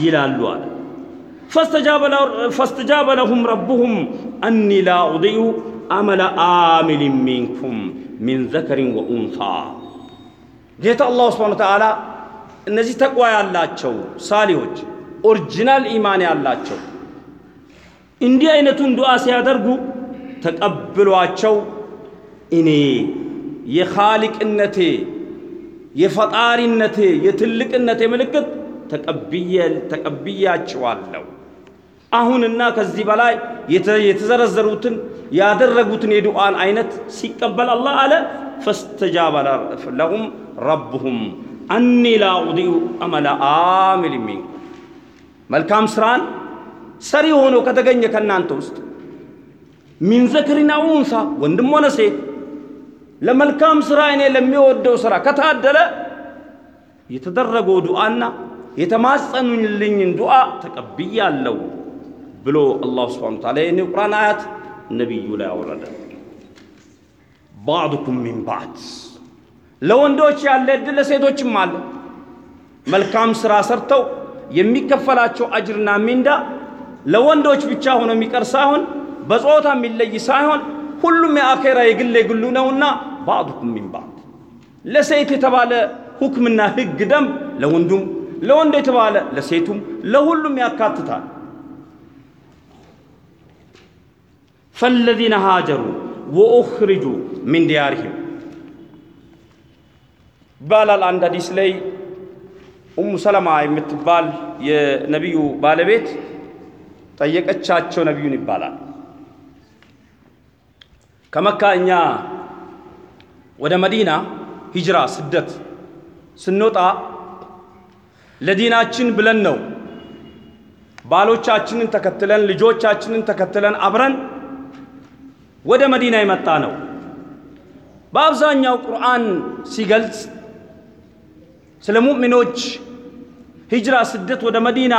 ይላሉ አለ። فاستجاب لهم ربهم أني لا أضيع عمل عامل منكم من ذكر أو أنثى። ጌታ الله سبحانه وتعالى እነዚህ ተቅዋ ያላቸው ሳሊዎች original ኢማን ያላቸው እንዲህ አይነቱን ዱዓ ሲያደርጉ ተቀብሏቸው እኔ የኻሊቅነቴ የፈጣሪነቴ የትልቅነቴ ምልክት ተቀብያቸዋለሁ። አሁንና ከዚህ በላይ የተዘረዘሩትን ያደረጉትን የዱዓን አይነት ሲቀበል አላህ አለ ፈስተጃበ ለሁም ረብሁም አኒ ላ ኡዲኡ አመለ አሚል ሚንኩም መልካም ስራን ሰሪ ሆኖ ከተገኘ ከእናንተ ውስጥ ሚን ዘክሪን አው ኡንሳ ወንድም ሆነ ሴት ለመልካም ስራ እኔ ለሚወደው ስራ ከታደለ የተደረገው ዱዓና የተማጸኑልኝን ዱዓ ተቀብያለሁ ብሎ አላሁ ስብሓነ ወተዓላ ይህን የቁርአን አያት ነቢዩ ላይ አወረደ። ባዕዱኩም ሚን ባዕድ ለወንዶች ያለ እድል ለሴቶችም አለ። መልካም ስራ ሰርተው የሚከፈላቸው አጅርና ሚንዳ ለወንዶች ብቻ ሆኖ የሚቀር ሳይሆን በጾታ የሚለይ ሳይሆን ሁሉም የአኼራ የግል የግሉ ነውና بعضكم من بعض ለሴት የተባለ ሁክምና ህግ ደንብ ለወንዱም ለወንድ የተባለ ለሴቱም ለሁሉም ያካትታል። فالذين هاجروا وأخرجوا من ديارهم ይባላል። አንድ ሀዲስ ላይ ኡሙ ሰለማ የምትባል የነቢዩ ባለቤት ጠየቀቻቸው ነቢዩን ይባላል። ከመካ እኛ ወደ መዲና ሂጅራ ስደት ስንወጣ ለዲናችን ብለን ነው ባሎቻችንን ተከትለን ልጆቻችንን ተከትለን አብረን ወደ መዲና የመጣ ነው። በአብዛኛው ቁርአን ሲገልጽ ስለ ሙእሚኖች ሂጅራ ስደት ወደ መዲና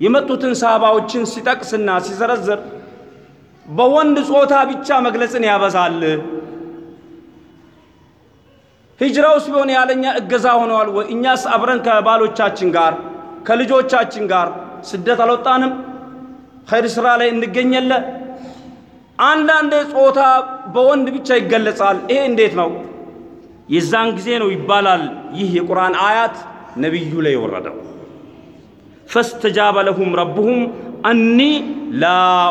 የመጡትን ሰሃባዎችን ሲጠቅስና ሲዘረዝር በወንድ ጾታ ብቻ መግለጽን ያበዛል። ሂጅራ ውስጥ ቢሆን ያለኛ እገዛ ሆነዋል ወይ? እኛስ አብረን ከባሎቻችን ጋር ከልጆቻችን ጋር ስደት አልወጣንም? ኸይር ስራ ላይ እንገኘለ። አንዳንድ ጾታ በወንድ ብቻ ይገለጻል። ይሄ እንዴት ነው? የዛን ጊዜ ነው ይባላል ይህ የቁርአን አያት ነቢዩ ላይ የወረደው። ፈስተጃበ ለሁም ረብሁም አኒ ላ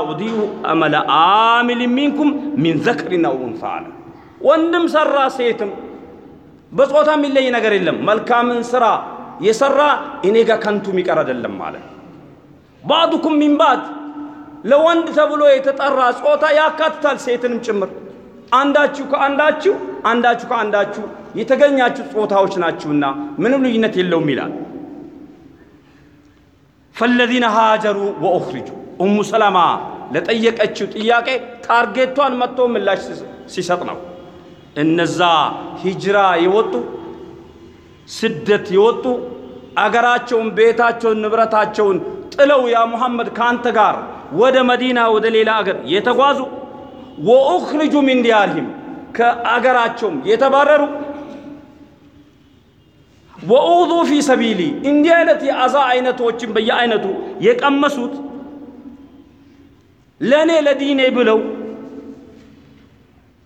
ኡዲኡ አመለ አሚል ሚንኩም ሚን ዘክሪን አው ኡንሳ አለ። ወንድም ሰራ ሴትም በጾታ የሚለይ ነገር የለም። መልካምን ስራ የሰራ እኔ ጋር ከንቱ የሚቀር አይደለም ማለት ባዕዱኩም ሚን ባዕድ ለወንድ ተብሎ የተጠራ ጾታ ያካትታል ሴትንም ጭምር። አንዳችሁ ከአንዳችሁ አንዳችሁ ከአንዳችሁ የተገኛችሁ ጾታዎች ናችሁና ምንም ልዩነት የለውም ይላል። ፈለዚነ ሃጀሩ ወኡኽሪጁ ኡሙ ሰለማ ለጠየቀችው ጥያቄ ታርጌቷን መጥቶ ምላሽ ሲሰጥ ነው። እነዛ ሂጅራ የወጡ ስደት የወጡ አገራቸውን፣ ቤታቸውን፣ ንብረታቸውን ጥለው ያ ሙሐመድ ከአንተ ጋር ወደ መዲና ወደ ሌላ አገር የተጓዙ ወኡኽሪጁ ሚን ዲያርሂም ከአገራቸውም የተባረሩ ወኡዙ ፊ ሰቢሊ እንዲህ አይነት የአዛ አይነቶችን በየአይነቱ የቀመሱት ለእኔ ለዲኔ ብለው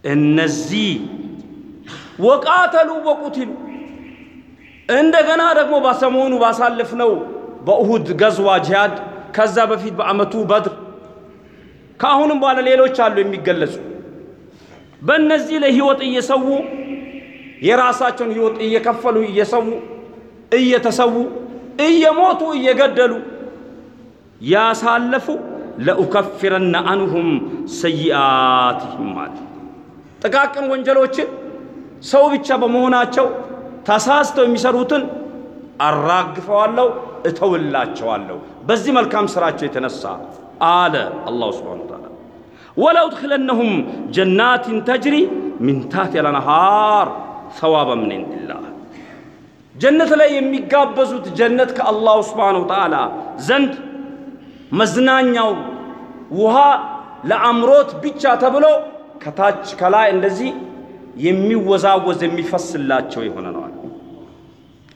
እነዚህ ወቃተሉ ወቁትሉ እንደገና ደግሞ በሰሞኑ ባሳለፍነው በኡሁድ ገዝዋ ጂሃድ ከዛ በፊት በአመቱ በድር ከአሁንም በኋላ ሌሎች አሉ የሚገለጹ። በእነዚህ ላይ ህይወት እየሰዉ የራሳቸውን ህይወት እየከፈሉ እየሰዉ እየተሰዉ እየሞቱ እየገደሉ ያሳለፉ ለኡከፊረነ አንሁም ሰይአትህም ማለት ጥቃቅን ወንጀሎችን ሰው ብቻ በመሆናቸው ተሳስተው የሚሰሩትን አራግፈዋለሁ፣ እተውላቸዋለሁ በዚህ መልካም ስራቸው የተነሳ አለ አላሁ ስብሓነ ወተዓላ። ወለኡድኽለነሁም ጀናትን ተጅሪ ሚን ታሕቲሃ አልአንሃር ሰዋበ ምን ዒንዲላህ ጀነት ላይ የሚጋበዙት ጀነት ከአላሁ ስብሓነ ወተዓላ ዘንድ መዝናኛው ውሃ ለአምሮት ብቻ ተብሎ ከታች ከላይ እንደዚህ የሚወዛወዝ የሚፈስላቸው የሆነ ነዋል።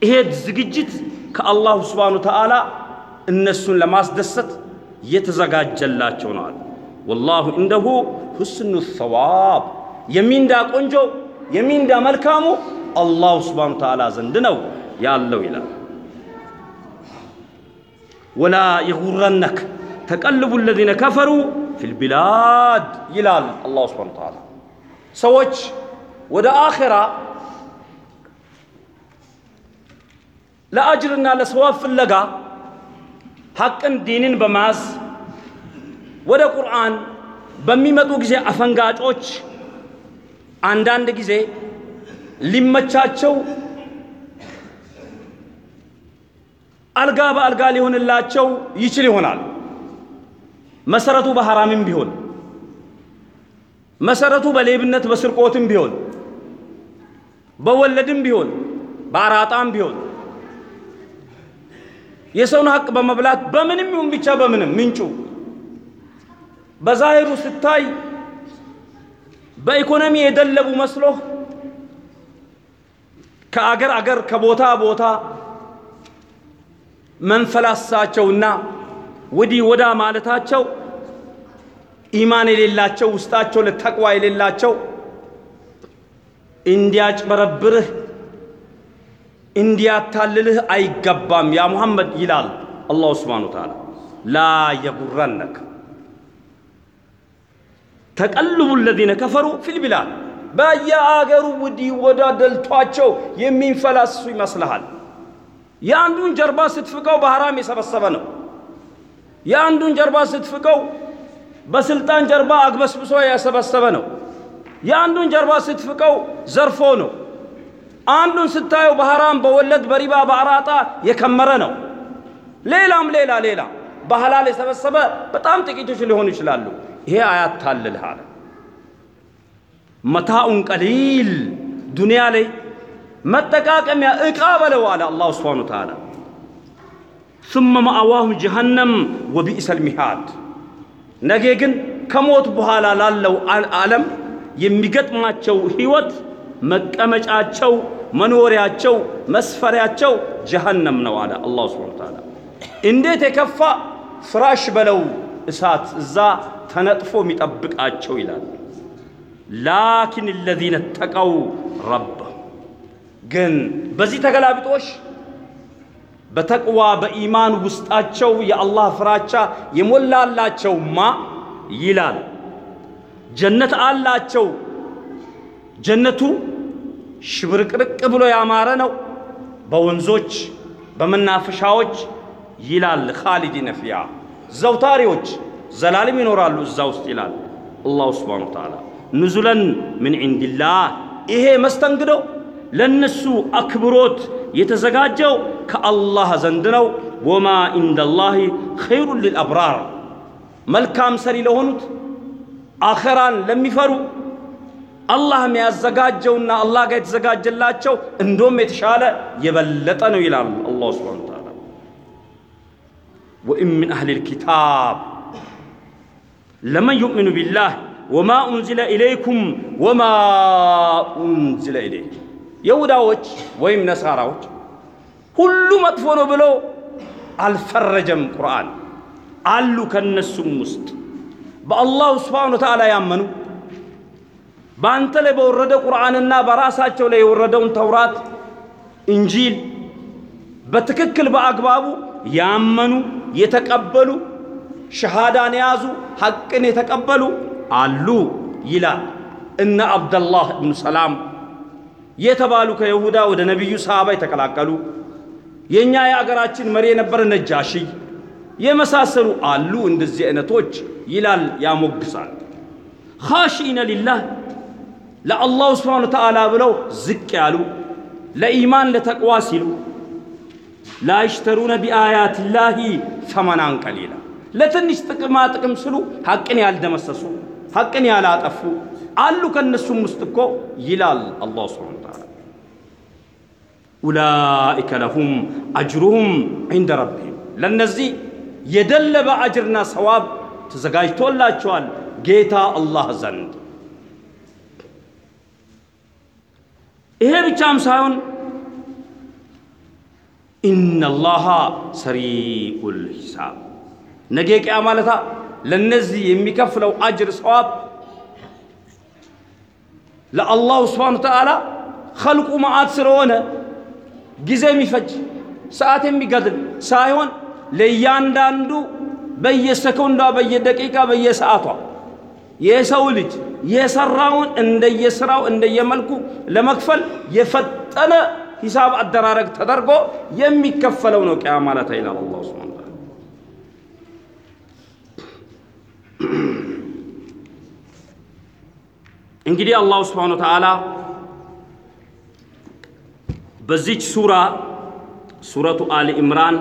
ይሄ ዝግጅት ከአላሁ ስብሓነ ወተዓላ እነሱን ለማስደሰት የተዘጋጀላቸው ነዋል። ወላሁ እንደሁ ሁስኑ ሰዋብ የሚንዳ ቆንጆ የሚንዳ መልካሙ አላሁ ስብሓነ ወተዓላ ዘንድ ነው ያለው ይላል። ወላ የጉረነክ ተቀልቡ ለዚነ ከፈሩ ፊልቢላድ ይላል አላሁ ስብሓነ ወተዓላ። ሰዎች ወደ አኼራ ለአጅርና ለሰዋብ ፍለጋ ሐቅን ዲንን በመያዝ ወደ ቁርአን በሚመጡ ጊዜ አፈንጋጮች አንዳንድ ጊዜ ሊመቻቸው አልጋ በአልጋ ሊሆንላቸው ይችል ይሆናል። መሰረቱ በሐራምም ቢሆን መሰረቱ በሌብነት በስርቆትም ቢሆን በወለድም ቢሆን በአራጣም ቢሆን የሰውን ሀቅ በመብላት በምንም ይሁን ብቻ በምንም ምንጩ በዛሂሩ ስታይ በኢኮኖሚ የደለቡ መስሎህ ከአገር አገር ከቦታ ቦታ መንፈላሳቸውና ወዲህ ወዳ ማለታቸው ኢማን የሌላቸው ውስጣቸው ለተቅዋ የሌላቸው እንዲያጭበረብርህ እንዲያታልልህ አይገባም ያ ሙሐመድ ይላል አላሁ ስብሓነ ወተዓላ። ላ የጉረነክ ተቀልቡ ለዚነ ከፈሩ ፊልቢላድ በየአገሩ ወዲህ ወዳ ደልቷቸው የሚንፈላስሱ ይመስልሃል። የአንዱን ጀርባ ስትፍቀው በሐራም የሰበሰበ ነው። የአንዱን ጀርባ ስትፍቀው በስልጣን ጀርባ አግበስብሶ ያሰበሰበ ነው። የአንዱን ጀርባ ስትፍቀው ዘርፎ ነው። አንዱን ስታየው በሐራም በወለድ በሪባ በአራጣ የከመረ ነው። ሌላም ሌላ ሌላ በሐላል የሰበሰበ በጣም ጥቂቶች ሊሆኑ ይችላሉ። ይሄ አያታልልህ አለ። መታኡን ቀሊል ዱንያ ላይ መጠቃቀሚያ ዕቃ በለው አለ አላሁ ስብሓነ ወተዓላ። ثم መአዋሁም ጀሃነም ወቢእሰል ሚሃድ ነገ ግን ከሞት በኋላ ላለው ዓለም የሚገጥማቸው ህይወት መቀመጫቸው፣ መኖሪያቸው፣ መስፈሪያቸው ጀሃነም ነው አለ አላሁ ስብሓነ ወተዓላ። እንዴት የከፋ ፍራሽ በለው እሳት እዛ ተነጥፎ የሚጠብቃቸው ይላል። ላኪን ለዚነ ተቀው ረባ ግን በዚህ ተገላቢጦሽ በተቅዋ በኢማን ውስጣቸው የአላህ ፍራቻ የሞላላቸውማ ይላል ጀነት አላቸው። ጀነቱ ሽብርቅርቅ ብሎ ያማረ ነው። በወንዞች በመናፈሻዎች ይላል ኻሊዲነ ፊያ ዘውታሪዎች ዘላለም ይኖራሉ እዛ ውስጥ ይላል አላሁ ስብሓነሁ ወተዓላ። ኑዙለን ምን ዒንዲላህ ይሄ መስተንግዶ ለነሱ አክብሮት የተዘጋጀው ከአላህ ዘንድ ነው። ወማ ኢንደላሂ ኸይሩን ሊልአብራር መልካም ሰሪ ለሆኑት አኸራን ለሚፈሩ አላህ የሚያዘጋጀውና አላህ ጋር የተዘጋጀላቸው እንደውም የተሻለ የበለጠ ነው ይላል አላሁ ስብሓነሁ ወተዓላ። ወኢን ሚን አህሊል ኪታብ ለመን ዩእሚኑ ቢላህ ወማ ኡንዚለ ኢለይኩም ወማ ኡንዚለ ኢለይህ የሁዳዎች ወይም ነሳራዎች ሁሉ መጥፎ ነው ብሎ አልፈረጀም። ቁርአን አሉ ከነሱም ውስጥ በአላሁ ስብሓነሁ ወተዓላ ያመኑ በአንተ ላይ በወረደ ቁርአንና በራሳቸው ላይ የወረደውን ተውራት፣ እንጂል በትክክል በአግባቡ ያመኑ የተቀበሉ ሸሃዳን የያዙ ሐቅን የተቀበሉ አሉ ይላል። እነ አብደላህ እብኑ ሰላም የተባሉ ከይሁዳ ወደ ነቢዩ ሰሃባ የተቀላቀሉ የእኛ የአገራችን መሪ የነበረ ነጃሺ የመሳሰሉ አሉ። እንደዚህ አይነቶች ይላል ያሞግሳል። ኻሺኢነ ሊላህ ለአላሁ ስብሓነ ወተዓላ ብለው ዝቅ ያሉ ለኢማን ለተቅዋ ሲሉ ላይሽተሩነ ቢአያትላሂ ሰመናን ቀሊላ ለትንሽ ጥቅማ ጥቅም ስሉ ሐቅን ያልደመሰሱ ሐቅን ያላጠፉ አሉ ከነሱም ውስጥ እኮ ይላል አላሁ ስብሓነ ወተዓላ ኡላኢከ ለሁም አጅሩሁም ዒንደ ረቢሂም ለእነዚህ የደለበ አጅርና ሰዋብ ተዘጋጅቶላቸዋል ጌታ አላህ ዘንድ። ይሄ ብቻም ሳይሆን ኢነላሃ ሰሪኡል ሂሳብ ነገ ቅያ ማለታ ለነዚህ የሚከፍለው አጅር ሰዋብ ለአላሁ ስብሓነ ተዓላ ኸልቁ መዓት ስለሆነ ጊዜ የሚፈጅ ሰዓት የሚገድል ሳይሆን ለእያንዳንዱ በየሰኮንዷ በየደቂቃ በየሰዓቷ የሰው ልጅ የሰራውን እንደየስራው እንደየመልኩ ለመክፈል የፈጠነ ሂሳብ አደራረግ ተደርጎ የሚከፈለው ነው ቅያ ማለት ይላል አላሁ ስብሓነ ተዓላ። እንግዲህ አላሁ ስብሓነ ተዓላ በዚች ሱራ ሱረቱ አሊ ኢምራን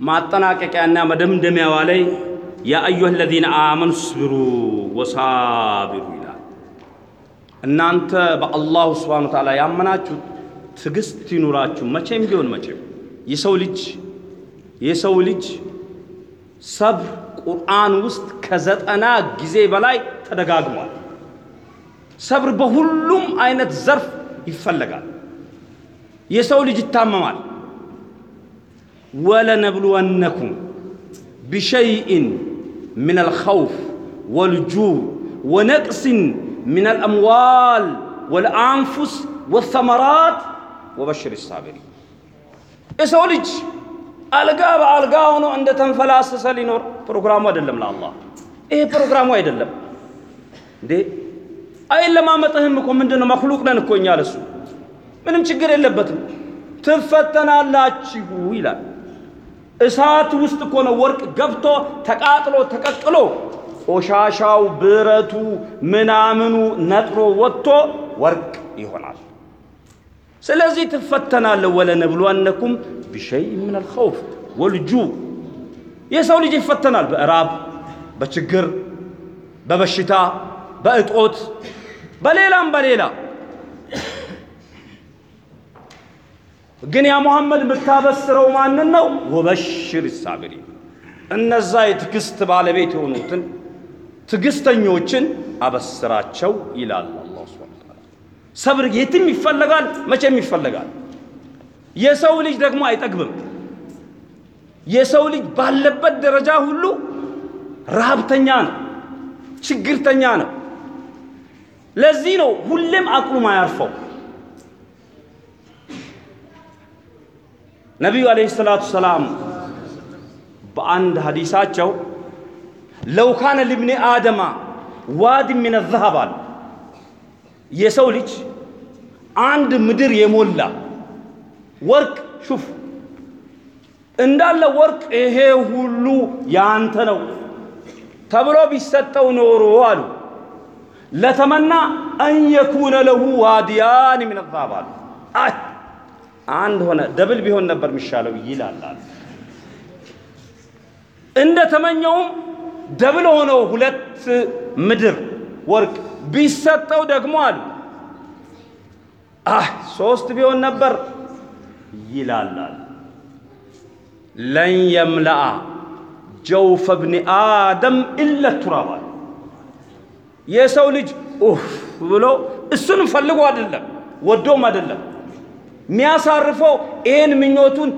ማጠናቀቂያና መደምደሚያዋ ላይ ያ አዩሃ ለዚነ አመኑ ስብሩ ወሳቢሩ ይላል። እናንተ በአላሁ ስብሓነ ተዓላ ያመናችሁ ትዕግስት ይኑራችሁ። መቼም ቢሆን መቼም የሰው ልጅ የሰው ልጅ ሰብር ቁርአን ውስጥ ከዘጠና ጊዜ በላይ ተደጋግሟል። ሰብር በሁሉም አይነት ዘርፍ ይፈለጋል። የሰው ልጅ ይታመማል። ወለነብሉወነኩም ቢሸይኢን ምን አልኸውፍ ወልጁዕ ወነቅስን ምን አልአምዋል ወልአንፉስ ወሰመራት ወበሽር ሳቢሪን። የሰው ልጅ አልጋ በአልጋ ሆኖ እንደ ተንፈላሰሰ ሊኖር ፕሮግራሙ አይደለም። ለአላህ ይሄ ፕሮግራሙ አይደለም እንዴ። አይለማመጥህም እኮ ምንድን ነው? መክሉቅ ነን እኮ እኛ ለሱ ምንም ችግር የለበትም። ትፈተናላችሁ ይላል። እሳት ውስጥ እኮ ነው ወርቅ ገብቶ ተቃጥሎ ተቀቅሎ ቆሻሻው ብረቱ ምናምኑ ነጥሮ ወጥቶ ወርቅ ይሆናል። ስለዚህ ትፈተናለህ። ወለነብሉወነኩም ቢሸይ ምን አልኸውፍ ወልጁዕ የሰው ልጅ ይፈተናል። በእራብ፣ በችግር፣ በበሽታ፣ በእጦት፣ በሌላም በሌላ ግን ያ ሙሐመድ የምታበስረው ማንን ነው? ወበሽር ሳቢሪን እነዛ የትዕግስት ባለቤት የሆኑትን ትዕግስተኞችን አበስራቸው ይላል አላሁ ሱብሓነሁ ወተዓላ። ሰብር የትም ይፈለጋል፣ መቼም ይፈለጋል። የሰው ልጅ ደግሞ አይጠግብም። የሰው ልጅ ባለበት ደረጃ ሁሉ ረሃብተኛ ነው፣ ችግርተኛ ነው። ለዚህ ነው ሁሌም አቅሉ ማያርፈው። ነቢዩ ዓለይሂ ሰላቱ ሰላም በአንድ ሐዲሳቸው ለው ካነ ልብኒ አደማ ዋድ ሚነ ዘሀብ አሉ። የሰው ልጅ አንድ ምድር የሞላ ወርቅ ሹፍ እንዳለ ወርቅ ይሄ ሁሉ ያንተ ነው ተብሎ ቢሰጠው ኖሮ አሉ لتمنى أن يكون له واديان من الذهب አሉ። አንድ ሆነ double ቢሆን ነበር የሚሻለው ይላል እንደ ተመኘውም double ሆነው ሁለት ምድር ወርቅ ቢሰጠው ደግሞ አሉ አህ ሶስት ቢሆን ነበር ይላላል። ለን የምለአ ጀውፈ ብኒ አደም ኢለ አሉ። የሰው ልጅ ኡፍ ብሎ እሱንም ፈልጎ አይደለም ወዶም አይደለም የሚያሳርፈው ይህን ምኞቱን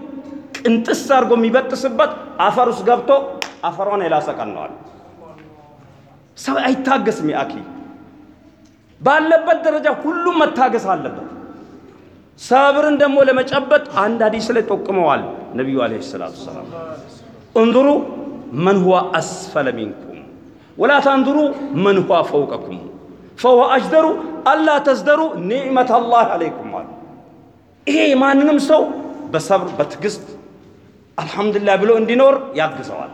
ቅንጥስ አድርጎ የሚበጥስበት አፈር ውስጥ ገብቶ አፈሯን የላሰቀነዋል። ሰው አይታገስም። የአኪ ባለበት ደረጃ ሁሉም መታገስ አለበት። ሰብርን ደግሞ ለመጨበጥ አንድ ሀዲስ ላይ ጠቁመዋል ነቢዩ ዓለይሂ ሰላቱ ወሰላም እንظሩ መን ሁወ አስፈለ ሚንኩም ወላ ተንظሩ መን ሁወ ፈውቀኩም ፈሁወ አጅደሩ አላ ተዝደሩ ኒዕመተ አላህ አለይኩም ይሄ ማንንም ሰው በሰብር በትዕግስት አልሐምዱሊላህ ብሎ እንዲኖር ያግዘዋል።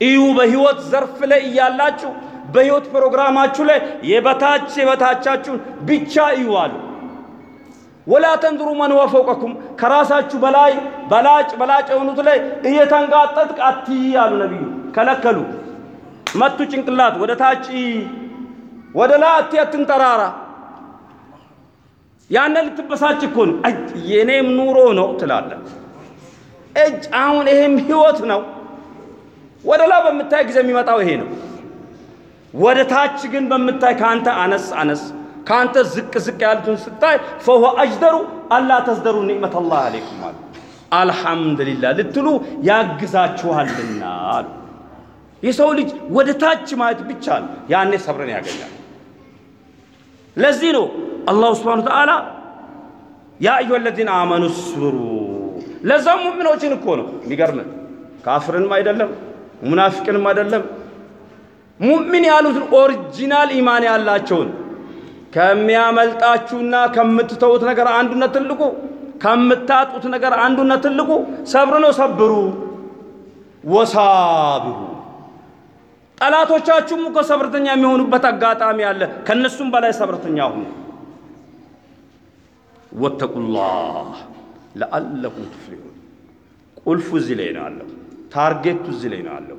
እዩ በህይወት ዘርፍ ላይ እያላችሁ በህይወት ፕሮግራማችሁ ላይ የበታች የበታቻችሁን ብቻ እዩ አሉ። ወላ ተንድሩ መን ሁወ ፈውቀኩም ከራሳችሁ በላይ በላጭ በላጭ የሆኑት ላይ እየተንጋጠጥክ አትይ አሉ ነቢዩ። ከለከሉ። መቱ ጭንቅላት ወደ ታች ወደ ላይ አትንጠራራ። ያነ ልትበሳጭ እኮ ነው። የኔም ኑሮ ነው ትላለህ። እጅ አሁን ይሄም ህይወት ነው። ወደ ላይ በምታይ ጊዜ የሚመጣው ይሄ ነው። ወደ ታች ግን በምታይ ከአንተ አነስ አነስ ከአንተ ዝቅ ዝቅ ያሉትን ስታይ ፈሁወ አጅደሩ አላ ተዝደሩ ኒዕመት አለይኩም አሉ። አልሐምዱሊላህ ልትሉ ያግዛችኋልና አሉ። የሰው ልጅ ወደ ታች ማየት ብቻ ነው፣ ያኔ ሰብርን ያገኛል። ለዚህ ነው አላሁ ስብሓነሁ ወተዓላ يا أيها الذين آمنوا اصبروا። ለዛም ሙእሚኖችን እኮ ነው የሚገርም ካፍርንም አይደለም ሙናፊቅንም አይደለም ሙእሚን ያሉትን original ኢማን ያላቸውን ከሚያመልጣችሁና ከምትተውት ነገር አንዱና ትልቁ ከምታጡት ነገር አንዱና ትልቁ ሰብር ነው። اصبروا وصابروا። ጠላቶቻችሁም እኮ ሰብርተኛ የሚሆኑበት አጋጣሚ አለ። ከነሱም በላይ ሰብርተኛ ሁኑ። ወተቁላህ ለአለኩም ትፍሊሁን። ቁልፉ እዚህ ላይ ነው ያለው። ታርጌቱ እዚህ ላይ ነው ያለው።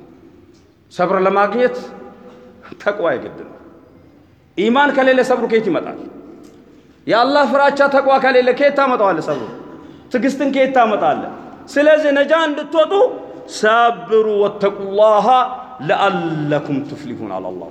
ሰብር ለማግኘት ተቅዋ የግድ ነው። ኢማን ከሌለ ሰብሩ ከየት ይመጣል? የአላህ ፍራቻ ተቅዋ ከሌለ ከየት ታመጣዋለህ? ሰብሩ ትዕግስትን ከየት ታመጣለህ? ስለዚህ ነጃ እንድትወጡ ሰብሩ ወተቁላሃ ለአለኩም ትፍሊሁን አለ አላህ